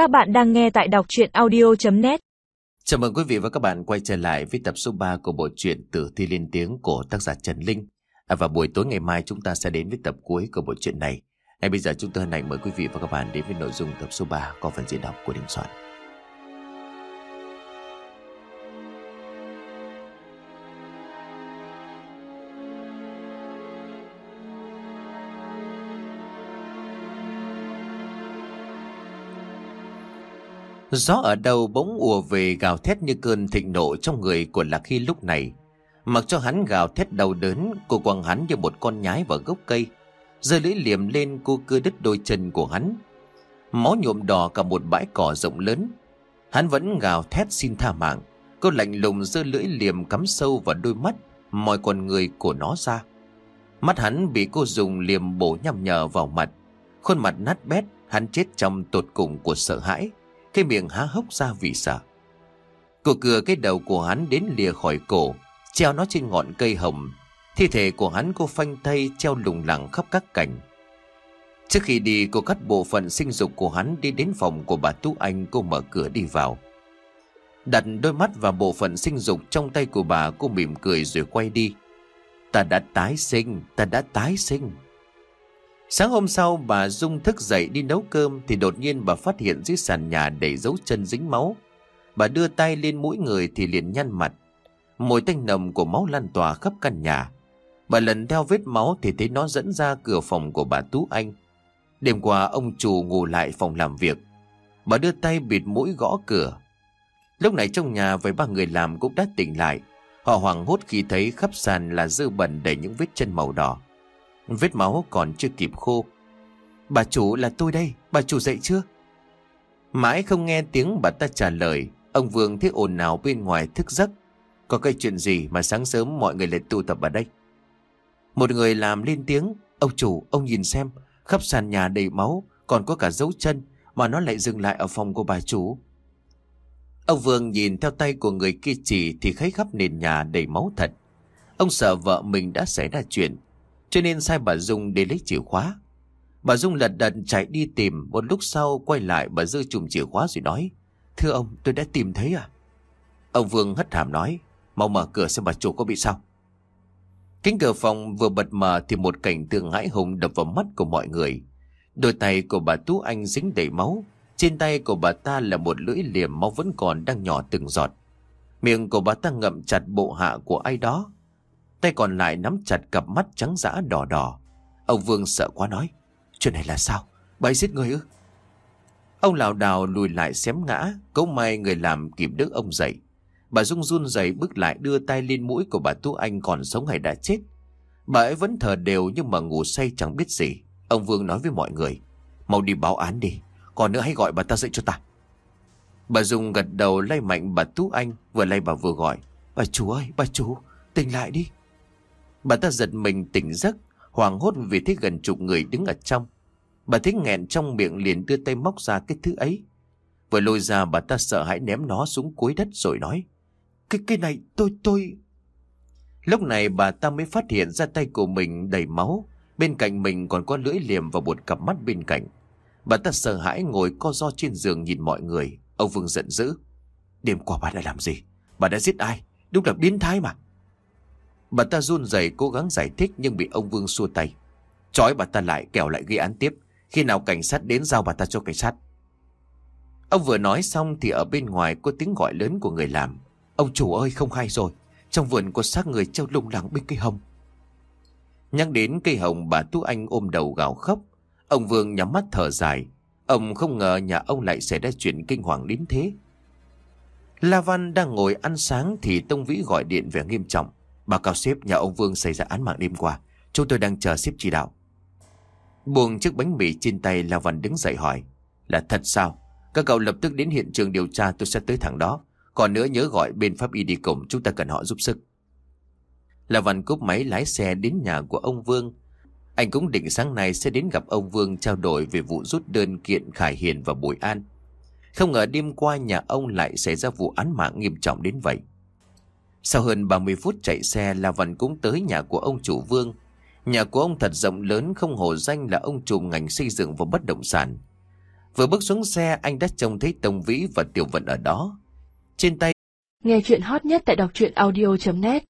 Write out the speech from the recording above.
Các bạn đang nghe tại đọc chuyện audio.net Chào mừng quý vị và các bạn quay trở lại với tập số 3 của bộ truyện Tử Thi Liên Tiếng của tác giả Trần Linh. À, và buổi tối ngày mai chúng ta sẽ đến với tập cuối của bộ truyện này. Ngay bây giờ chúng tôi hân hạnh mời quý vị và các bạn đến với nội dung tập số 3 có phần diễn đọc của Đình Soạn. Gió ở đâu bỗng ùa về gào thét như cơn thịnh nộ trong người của Lạc Hy lúc này. Mặc cho hắn gào thét đau đớn, cô quăng hắn như một con nhái vào gốc cây. Giờ lưỡi liềm lên cô cưa đứt đôi chân của hắn. Máu nhuộm đỏ cả một bãi cỏ rộng lớn. Hắn vẫn gào thét xin tha mạng. Cô lạnh lùng giơ lưỡi liềm cắm sâu vào đôi mắt, mọi con người của nó ra. Mắt hắn bị cô dùng liềm bổ nhằm nhở vào mặt. Khuôn mặt nát bét, hắn chết trong tột cùng của sợ hãi. Cái miệng há hốc ra vì sợ. Cô cưa cái đầu của hắn đến lìa khỏi cổ Treo nó trên ngọn cây hồng. Thi thể của hắn cô phanh tay treo lủng lẳng khắp các cảnh Trước khi đi cô cắt bộ phận sinh dục của hắn đi đến phòng của bà Tú Anh cô mở cửa đi vào. Đặt đôi mắt vào bộ phận sinh dục trong tay của bà cô mỉm cười rồi quay đi. Ta đã tái sinh, ta đã tái sinh. Sáng hôm sau, bà Dung thức dậy đi nấu cơm thì đột nhiên bà phát hiện dưới sàn nhà đầy dấu chân dính máu. Bà đưa tay lên mũi người thì liền nhăn mặt. Mùi tanh nồng của máu lan tỏa khắp căn nhà. Bà lần theo vết máu thì thấy nó dẫn ra cửa phòng của bà Tú Anh. Đêm qua, ông chủ ngủ lại phòng làm việc. Bà đưa tay bịt mũi gõ cửa. Lúc này trong nhà với ba người làm cũng đã tỉnh lại. Họ hoảng hốt khi thấy khắp sàn là dư bẩn đầy những vết chân màu đỏ. Vết máu còn chưa kịp khô. Bà chủ là tôi đây, Bà chủ dậy chưa? Mãi không nghe tiếng bà ta trả lời, Ông Vương thấy ồn nào bên ngoài thức giấc. Có cái chuyện gì mà sáng sớm mọi người lại tụ tập ở đây? Một người làm lên tiếng, Ông chủ, ông nhìn xem, Khắp sàn nhà đầy máu, Còn có cả dấu chân, Mà nó lại dừng lại ở phòng của bà chủ. Ông Vương nhìn theo tay của người kia chỉ Thì thấy khắp nền nhà đầy máu thật. Ông sợ vợ mình đã xảy ra chuyện cho nên sai bà Dung để lấy chìa khóa. Bà Dung lật đật chạy đi tìm, Một lúc sau quay lại bà dư chùm chìa khóa rồi nói, Thưa ông, tôi đã tìm thấy à? Ông Vương hất hàm nói, Mau mở cửa xem bà chủ có bị sao. Cánh cửa phòng vừa bật mở Thì một cảnh tượng hãi hùng đập vào mắt của mọi người. Đôi tay của bà Tú Anh dính đầy máu, Trên tay của bà ta là một lưỡi liềm máu vẫn còn đang nhỏ từng giọt. Miệng của bà ta ngậm chặt bộ hạ của ai đó. Tay còn lại nắm chặt cặp mắt trắng dã đỏ đỏ. Ông Vương sợ quá nói. Chuyện này là sao? Bà giết người ư? Ông lảo đảo lùi lại xém ngã. Cấu may người làm kịp đỡ ông dậy. Bà Dung run rẩy bước lại đưa tay lên mũi của bà Tú Anh còn sống hay đã chết. Bà ấy vẫn thở đều nhưng mà ngủ say chẳng biết gì. Ông Vương nói với mọi người. Mau đi báo án đi. Còn nữa hãy gọi bà ta dậy cho ta. Bà Dung gật đầu lay mạnh bà Tú Anh vừa lay bà vừa gọi. Bà chú ơi, bà chú, tỉnh lại đi. Bà ta giật mình tỉnh giấc, hoảng hốt vì thấy gần chục người đứng ở trong. Bà thấy nghẹn trong miệng liền đưa tay móc ra cái thứ ấy. Vừa lôi ra bà ta sợ hãi ném nó xuống cuối đất rồi nói. Cái cái này tôi tôi... Lúc này bà ta mới phát hiện ra tay của mình đầy máu. Bên cạnh mình còn có lưỡi liềm và một cặp mắt bên cạnh. Bà ta sợ hãi ngồi co do trên giường nhìn mọi người. Ông Vương giận dữ. Đêm qua bà đã làm gì? Bà đã giết ai? Đúng là biến thái mà. Bà ta run rẩy cố gắng giải thích nhưng bị ông Vương xua tay. Chói bà ta lại, kẻo lại gây án tiếp. Khi nào cảnh sát đến giao bà ta cho cảnh sát. Ông vừa nói xong thì ở bên ngoài có tiếng gọi lớn của người làm. Ông chủ ơi, không hay rồi. Trong vườn có xác người treo lung lẳng bên cây hồng. Nhắc đến cây hồng, bà Tú Anh ôm đầu gào khóc. Ông Vương nhắm mắt thở dài. Ông không ngờ nhà ông lại xảy ra chuyện kinh hoàng đến thế. La Văn đang ngồi ăn sáng thì Tông Vĩ gọi điện về nghiêm trọng. Báo cáo sếp nhà ông Vương xảy ra án mạng đêm qua. Chúng tôi đang chờ sếp chỉ đạo. Buông chiếc bánh mì trên tay La Văn đứng dậy hỏi. Là thật sao? Các cậu lập tức đến hiện trường điều tra, tôi sẽ tới thẳng đó. Còn nữa nhớ gọi bên pháp y đi cùng, chúng ta cần họ giúp sức. La Văn cúp máy lái xe đến nhà của ông Vương. Anh cũng định sáng nay sẽ đến gặp ông Vương trao đổi về vụ rút đơn kiện Khải Hiền và Bùi An. Không ngờ đêm qua nhà ông lại xảy ra vụ án mạng nghiêm trọng đến vậy. Sau hơn 30 phút chạy xe La Văn cũng tới nhà của ông chủ Vương. Nhà của ông thật rộng lớn, không hổ danh là ông trùm ngành xây dựng và bất động sản. Vừa bước xuống xe, anh đã trông thấy Tông Vĩ và Tiểu Vận ở đó. Trên tay Nghe chuyện hot nhất tại đọc truyện audio.net